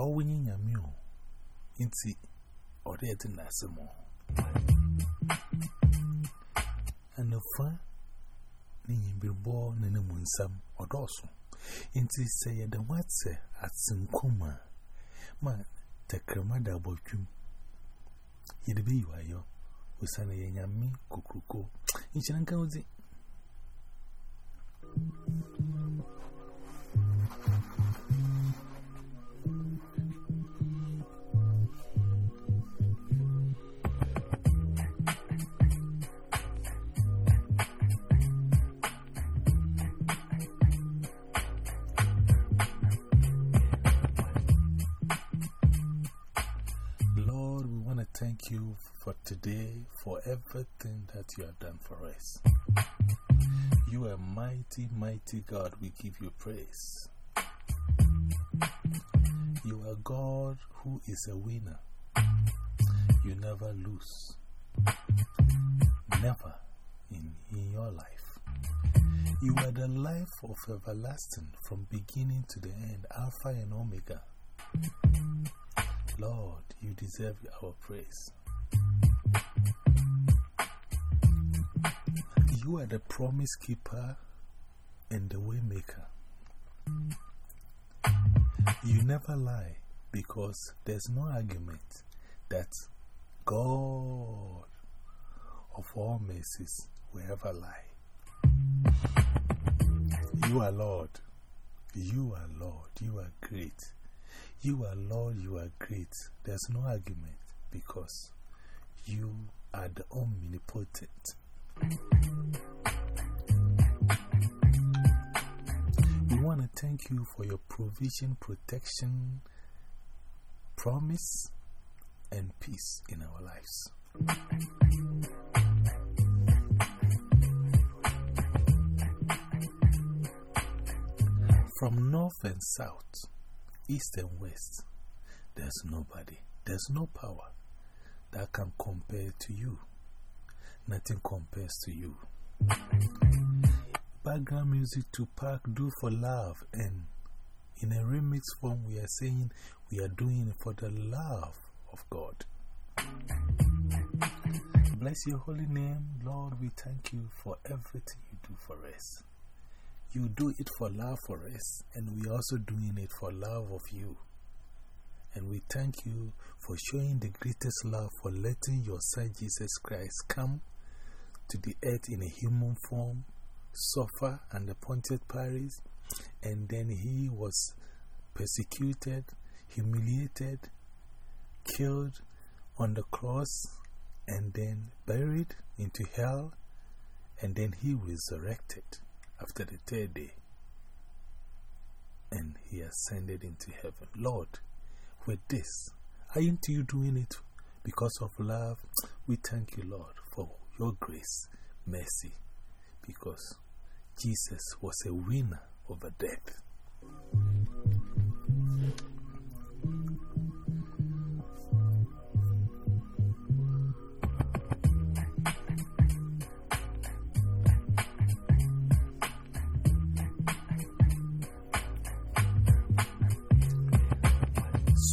a ra, all winning Yamu. Inti, or there to Nasimo. And the fun, Nin be born in a moonsam or dorsal. Inti say the what's at Sinkuma. Man, take a mother about you. You'd be you are yo. Usana Yami, Kukuko. In Lord, we want to thank you for today, for everything that you have done for us. You are mighty, mighty God. We give you praise. You are God who is a winner. You never lose. Never in, in your life. You are the life of everlasting from beginning to the end, Alpha and Omega. Lord, you deserve our praise. You are the promise keeper and the waymaker. You never lie because there's no argument that God of all mercies will ever lie. You are Lord. You are Lord. You are great. You are Lord. You are great. There's no argument because you are the omnipotent. We want to thank you for your provision, protection, promise, and peace in our lives. From north and south, east and west, there's nobody, there's no power that can compare to you. Nothing compares to you. Background music Tupac Do for Love, and in a remix form, we are saying we are doing it for the love of God. Bless your holy name, Lord. We thank you for everything you do for us. You do it for love for us, and we are also doing it for love of you. And we thank you for showing the greatest love for letting your Son Jesus Christ come to the earth in a human form, suffer under Pontius Pilate, and then he was persecuted, humiliated, killed on the cross, and then buried into hell, and then he resurrected after the third day. And he ascended into heaven. Lord, with this, aren't you doing it because of love? We thank you, Lord, for your grace, mercy, because Jesus was a winner over death.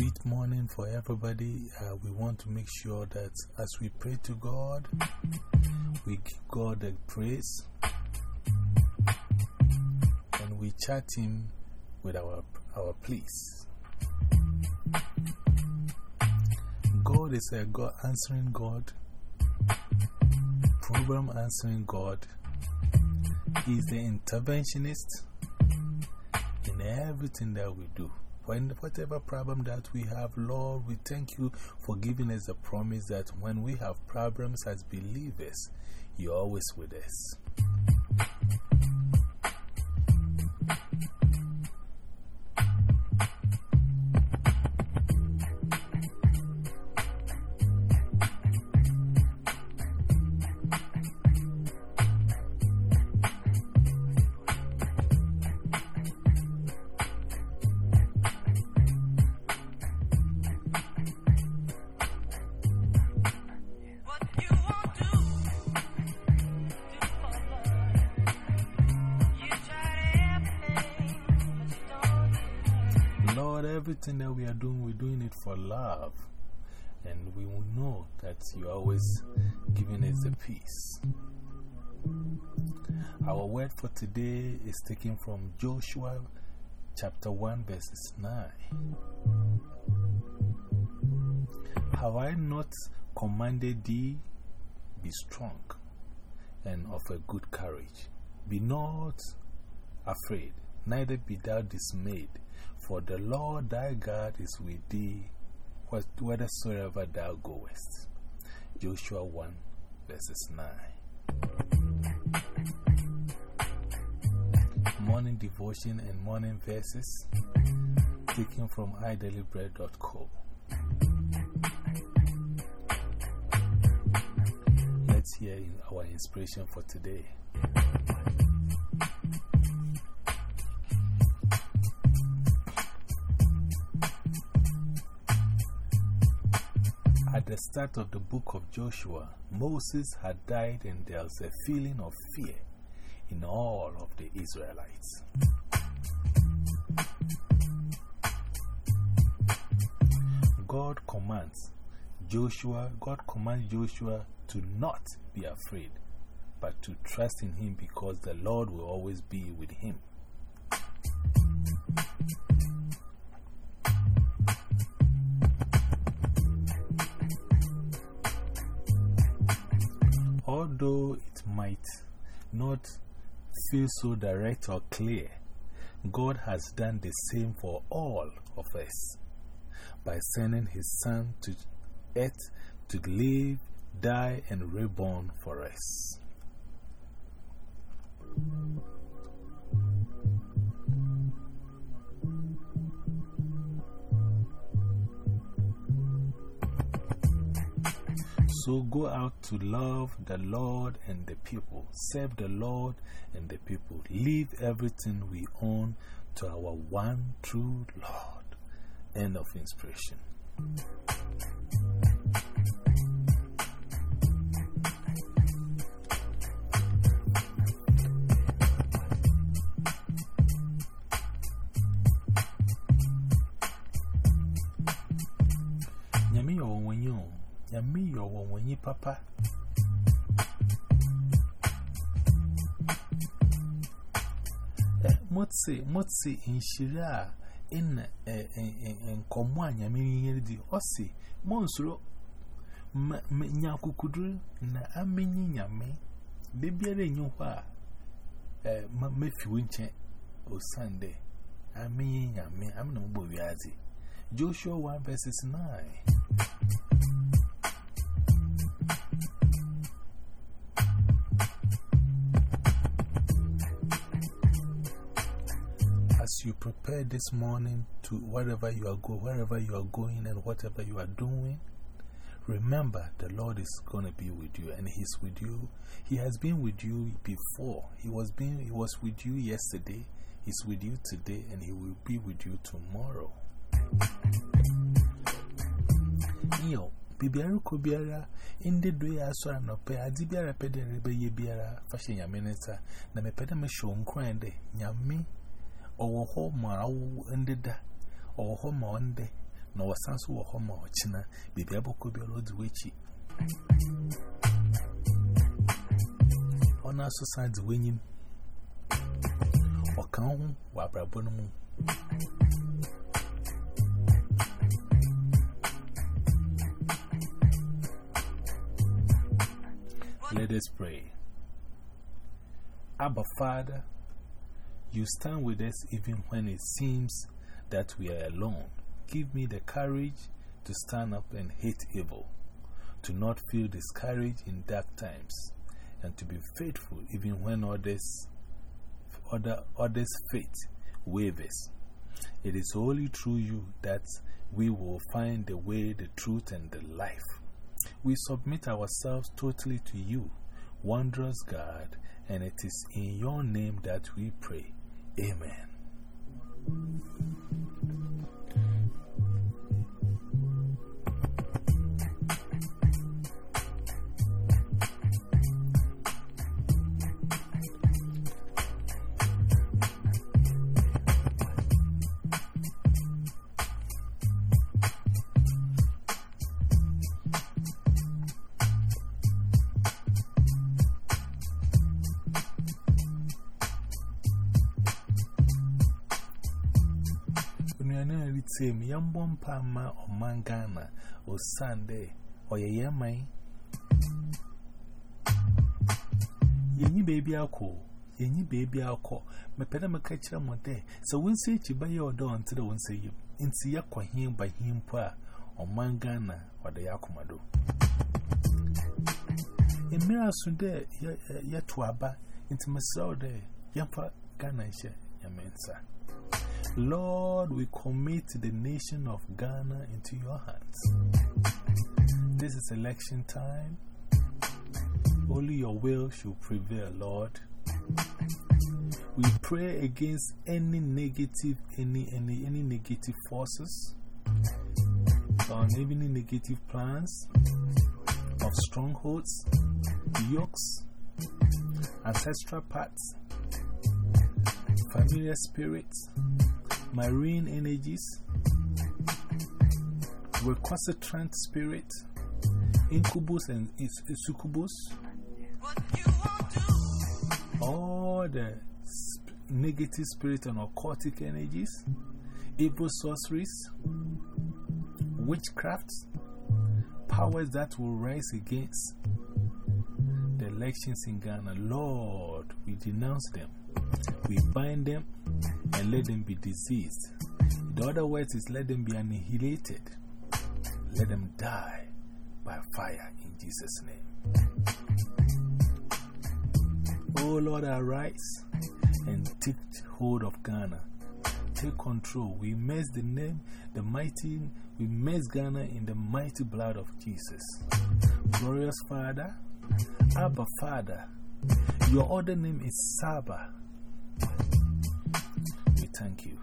Sweet morning for everybody. Uh, we want to make sure that as we pray to God, we give God the praise and we chat Him with our, our pleas. God is a God answering God, problem answering God. He's the interventionist in everything that we do. When whatever problem that we have, Lord, we thank you for giving us a promise that when we have problems as believers, you're always with us. Everything that we are doing, we're doing it for love. And we will know that you're always giving us the peace. Our word for today is taken from Joshua chapter 1, verses 9. Have I not commanded thee? Be strong and of a good courage. Be not afraid, neither be thou dismayed, for the Lord thy God is with thee whithersoever thou goest. Joshua 1 verses 9. Morning devotion and morning verses taken from idailybread.co. Let's hear our inspiration for today. The start of the book of Joshua, Moses had died, and there was a feeling of fear in all of the Israelites. God commands Joshua, God commands Joshua to not be afraid, but to trust in Him because the Lord will always be with him. Although it might not feel so direct or clear, God has done the same for all of us by sending His Son to earth to live, die, and reborn for us. So go out to love the Lord and the people, serve the Lord and the people, leave everything we own to our one true Lord. End of inspiration. Papa. Motse, Motse in Shira in in Komwa Yamini di Ossi, Monsro Nyakukudu na Amini Yame, Baby, I knew why. Mefi Winche o Sunday. Amini Yame, I'm no boy. Joshua 1 verses 9. You prepare this morning to wherever you are going, wherever you are going and whatever you are doing, remember the Lord is going to be with you and He's with you. He has been with you before. He was, being, he was with you yesterday, He's with you today, and He will be with you tomorrow. Yo, bibiara ko biara inde do ya so anope adi biara pede rebe ye biara fashion ya minister na me pede me show nkran de nyame ọwọ hɔ ma awo ndeda. Ọwọ hɔ ma ɔnde na ɔsan so wɔ hɔ ma ɔkyena biribi abɔkɔ bi ɔlɔ di w'akyi ɔno aso san di w'enyim. Ɔka ho wɔ abrabɔ no mu. Let us pray. Abba Father, you stand with us even when it seems that we are alone. Give me the courage to stand up and hate evil, to not feel discouraged in dark times, and to be faithful even when others, other, others' faith wavers. It is only through you that we will find the way, the truth, and the life. We submit ourselves totally to you, wondrous God, and it is in your name that we pray. Amen. David say, Yambon Pama or Mangana or Sunday or Yamai. Yenny baby alcohol, yenny baby alcohol, my pedama catcher more day. So when say you buy your door until the one say you, in see ya kwa him by him pa or Mangana or the Yakumado. In Mirasunde, yet to Abba, into Masao day, Yampa Ghana, Yamensa. Lord, we commit the nation of Ghana into your hands. This is election time. Only your will should prevail, Lord. We pray against any negative, any, any, any negative forces, or any negative plans of strongholds, yokes, ancestral paths, familiar spirits, marine energies, recalcitrant spirit, incubus and succubus, all the sp negative spirit and occultic energies, evil sorceries, witchcraft, powers that will rise against the elections in Ghana. Lord, we denounce them. We bind them and let them be diseased. The other words is let them be annihilated. Let them die by fire in Jesus' name. Oh Lord, arise and take hold of Ghana. Take control. We immerse the name, the mighty, we immerse Ghana in the mighty blood of Jesus. Glorious Father, Abba Father, your other name is Saba. Thank you.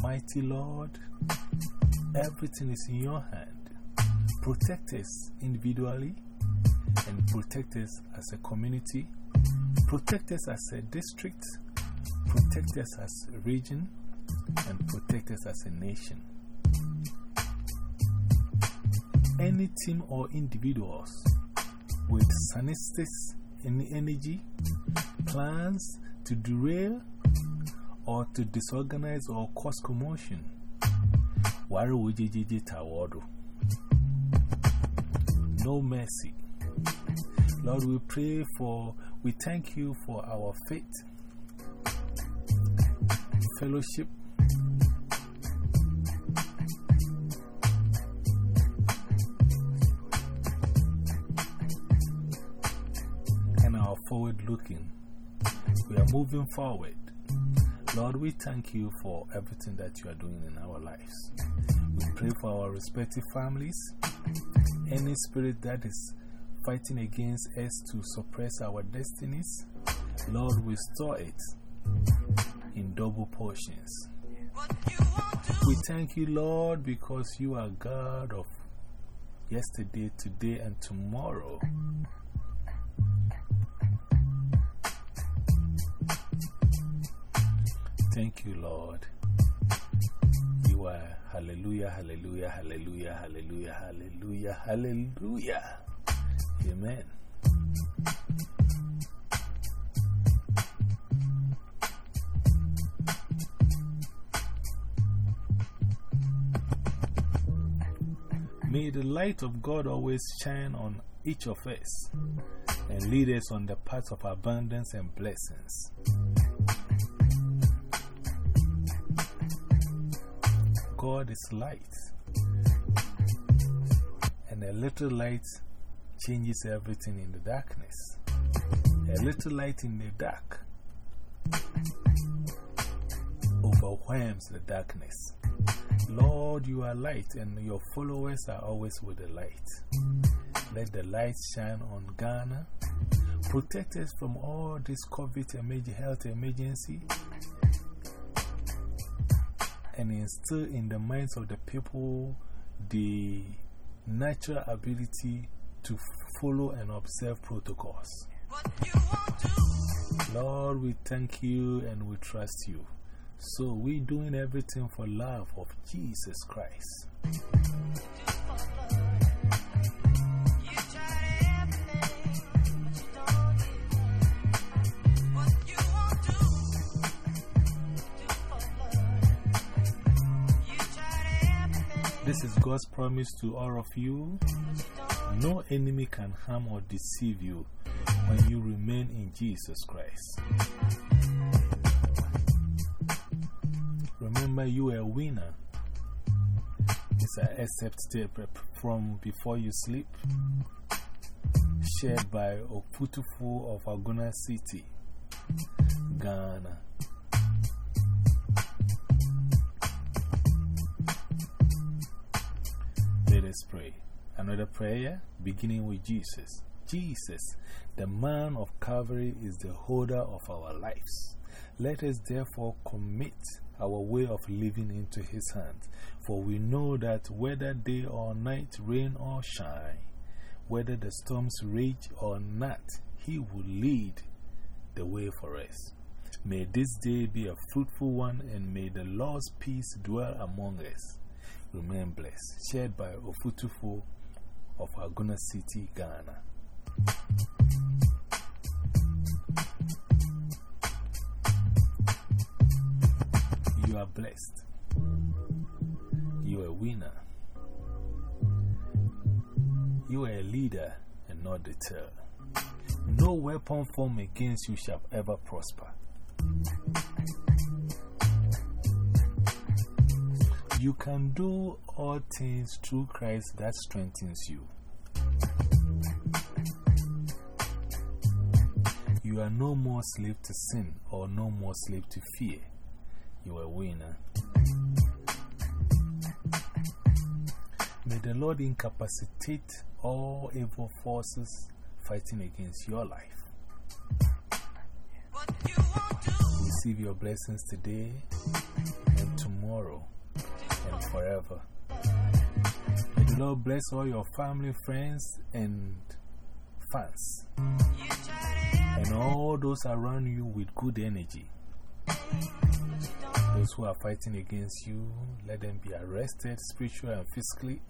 Mighty Lord, everything is in your hand. Protect us individually and protect us as a community. Protect us as a district. Protect us as a region. And protect us as a nation. Any team or individuals with sinister energy, plans to derail or to disorganize or cause commotion. Wari wujijiji tawadu. No mercy. Lord, we pray for, we thank you for our faith, fellowship, forward looking. We are moving forward. Lord, we thank you for everything that you are doing in our lives. We pray for our respective families. Any spirit that is fighting against us to suppress our destinies, Lord, restore it in double portions. We thank you, Lord, because you are God of yesterday, today, and tomorrow. Thank you, Lord. You are hallelujah, hallelujah, hallelujah, hallelujah, hallelujah, hallelujah. Amen. May the light of God always shine on each of us and lead us on the path of abundance and blessings. God is light, and a little light changes everything in the darkness. A little light in the dark overwhelms the darkness. Lord, you are light, and your followers are always with the light. Let the light shine on Ghana. Protect us from all this COVID health emergency and instill in the minds of the people the natural ability to follow and observe protocols. Lord, we thank you and we trust you. So we're doing everything for love of Jesus Christ. This is God's promise to all of you. No enemy can harm or deceive you when you remain in Jesus Christ. Remember, you are a winner. It's an except from before you sleep, shared by Oputufu of Aguna City, Ghana. Let us pray. Another prayer beginning with Jesus. Jesus, the man of Calvary, is the holder of our lives. Let us therefore commit our way of living into His hands. For we know that whether day or night, rain or shine, whether the storms rage or not, He will lead the way for us. May this day be a fruitful one, and may the Lord's peace dwell among us. Remain blessed. Shared by Ofutufu of Aguna City, Ghana. You are blessed. You are a winner. You are a leader and not tail. No weapon formed against you shall ever prosper. You can do all things through Christ that strengthens you. You are no more slave to sin or no more slave to fear you are a winner. May the Lord incapacitate all evil forces fighting against your life. Receive your blessings today and tomorrow and forever. May the Lord bless all your family, friends, and fans, and all those around you with good energy. Those who are fighting against you, let them be arrested spiritually and physically.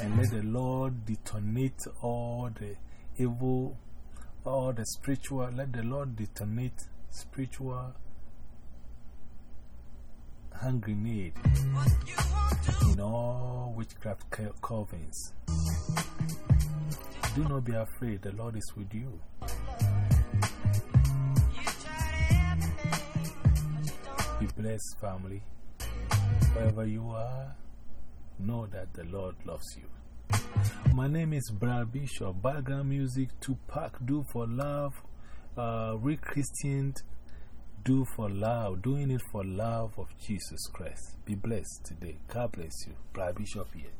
And let the Lord detonate all the evil, all the spiritual, let the Lord detonate spiritual hand grenade in all witchcraft covens. Do not be afraid, the Lord is with you. Be blessed, family. Wherever you are, know that the Lord loves you. My name is Brad Bishop. Background music, Tupac, Do for Love, uh, Christian, Do for Love, doing it for love of Jesus Christ. Be blessed today. God bless you. Brad Bishop here.